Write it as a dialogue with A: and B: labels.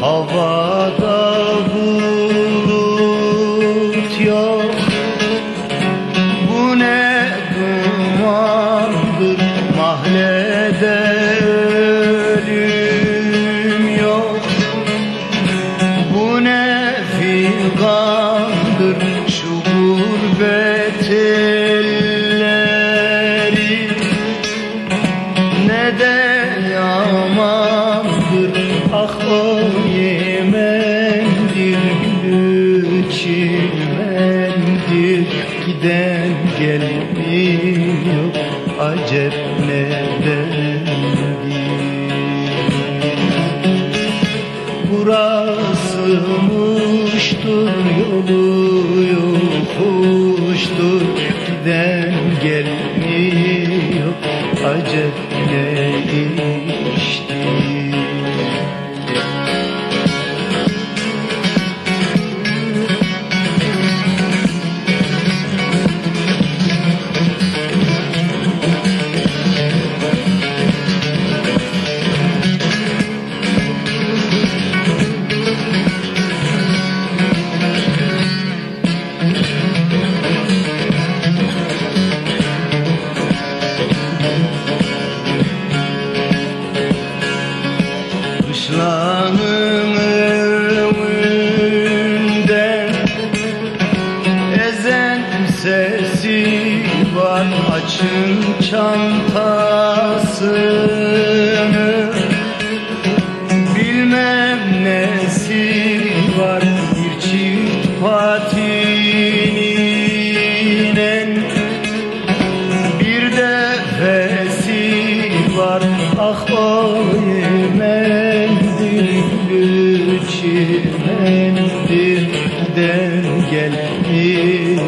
A: Havada ne de yamandır Ah o Yemen'dir gülü çimendir Giden gelmiyor acep nedendir? Burası muştur yolu yokuştur acep ne var Açın çantasını Bilmem nesi var Bir çift patininen bir de fesi var Ah o Yemen'dir Gülçimen'dir Den gelmiyor acep